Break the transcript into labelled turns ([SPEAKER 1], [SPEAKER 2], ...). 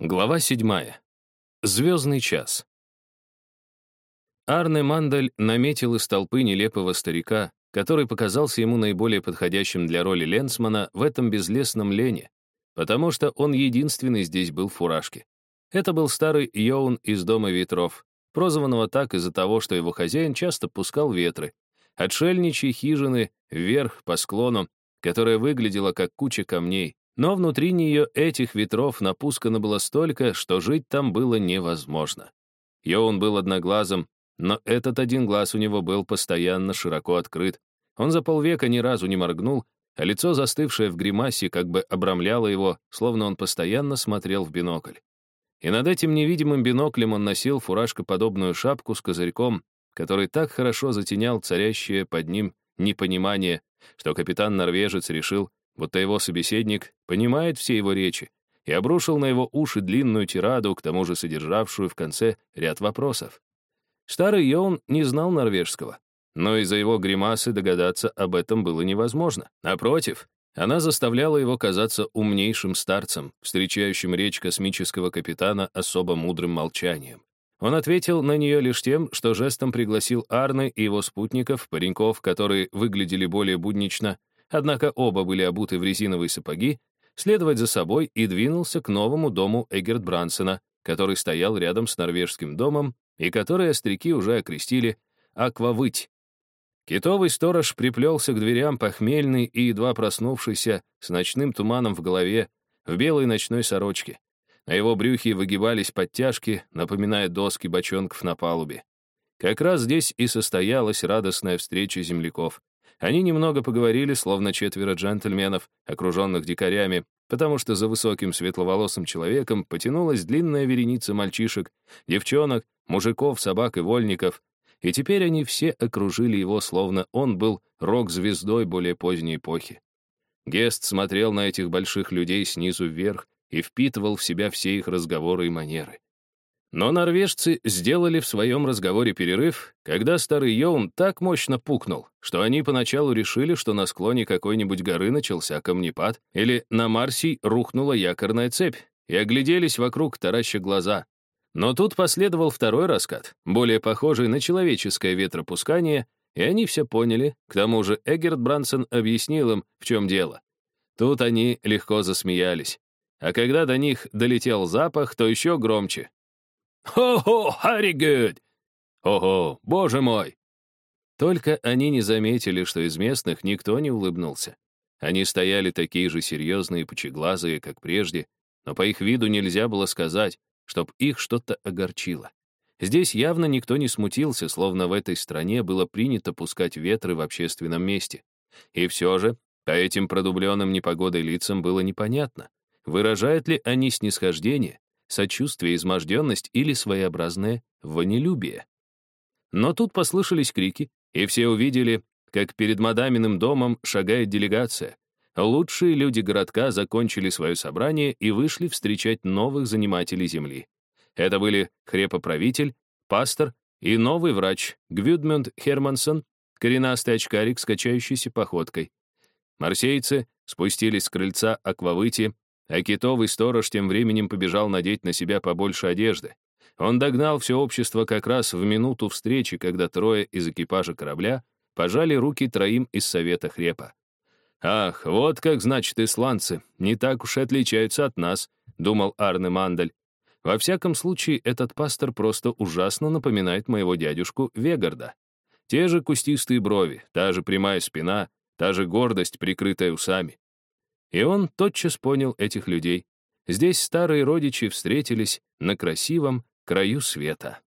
[SPEAKER 1] Глава седьмая. Звездный час. Арне Мандель наметил из толпы нелепого старика, который показался ему наиболее подходящим для роли Ленсмана в этом безлесном лене, потому что он единственный здесь был в фуражке. Это был старый Йоун из Дома ветров, прозванного так из-за того, что его хозяин часто пускал ветры, отшельничьи хижины вверх по склону, которая выглядела как куча камней, но внутри нее этих ветров напускано было столько, что жить там было невозможно. Йоун был одноглазым, но этот один глаз у него был постоянно широко открыт. Он за полвека ни разу не моргнул, а лицо, застывшее в гримасе, как бы обрамляло его, словно он постоянно смотрел в бинокль. И над этим невидимым биноклем он носил фуражкоподобную шапку с козырьком, который так хорошо затенял царящее под ним непонимание, что капитан-норвежец решил, будто его собеседник понимает все его речи, и обрушил на его уши длинную тираду, к тому же содержавшую в конце ряд вопросов. Старый Йоун не знал норвежского, но из-за его гримасы догадаться об этом было невозможно. Напротив, она заставляла его казаться умнейшим старцем, встречающим речь космического капитана особо мудрым молчанием. Он ответил на нее лишь тем, что жестом пригласил Арны и его спутников, пареньков, которые выглядели более буднично, однако оба были обуты в резиновые сапоги, следовать за собой и двинулся к новому дому Эггерт Брансена, который стоял рядом с норвежским домом и который остряки уже окрестили «Аквавыть». Китовый сторож приплелся к дверям похмельный и едва проснувшийся, с ночным туманом в голове, в белой ночной сорочке. На его брюхе выгибались подтяжки, напоминая доски бочонков на палубе. Как раз здесь и состоялась радостная встреча земляков. Они немного поговорили, словно четверо джентльменов, окруженных дикарями, потому что за высоким светловолосым человеком потянулась длинная вереница мальчишек, девчонок, мужиков, собак и вольников, и теперь они все окружили его, словно он был рок-звездой более поздней эпохи. Гест смотрел на этих больших людей снизу вверх и впитывал в себя все их разговоры и манеры. Но норвежцы сделали в своем разговоре перерыв, когда старый Йоун так мощно пукнул, что они поначалу решили, что на склоне какой-нибудь горы начался камнепад или на Марсий рухнула якорная цепь, и огляделись вокруг, тараща глаза. Но тут последовал второй раскат, более похожий на человеческое ветропускание, и они все поняли, к тому же Эггерт Брансон объяснил им, в чем дело. Тут они легко засмеялись. А когда до них долетел запах, то еще громче. «Хо-хо, Харригуд!» «Ого, боже мой!» Только они не заметили, что из местных никто не улыбнулся. Они стояли такие же серьезные и пучеглазые, как прежде, но по их виду нельзя было сказать, чтоб их что-то огорчило. Здесь явно никто не смутился, словно в этой стране было принято пускать ветры в общественном месте. И все же, по этим продубленным непогодой лицам было непонятно, выражают ли они снисхождение, сочувствие, изможденность или своеобразное вонелюбие. Но тут послышались крики, и все увидели, как перед мадаминым домом шагает делегация. Лучшие люди городка закончили свое собрание и вышли встречать новых занимателей земли. Это были хрепоправитель, пастор и новый врач Гвюдмюнд Хермансон, коренастый очкарик с качающейся походкой. Марсейцы спустились с крыльца Аквавыти а китовый сторож тем временем побежал надеть на себя побольше одежды. Он догнал все общество как раз в минуту встречи, когда трое из экипажа корабля пожали руки троим из Совета Хрепа. «Ах, вот как, значит, исландцы, не так уж и отличаются от нас», — думал Арне Мандель. «Во всяком случае, этот пастор просто ужасно напоминает моего дядюшку Вегарда. Те же кустистые брови, та же прямая спина, та же гордость, прикрытая усами. И он тотчас понял этих людей. Здесь старые родичи встретились на красивом краю света.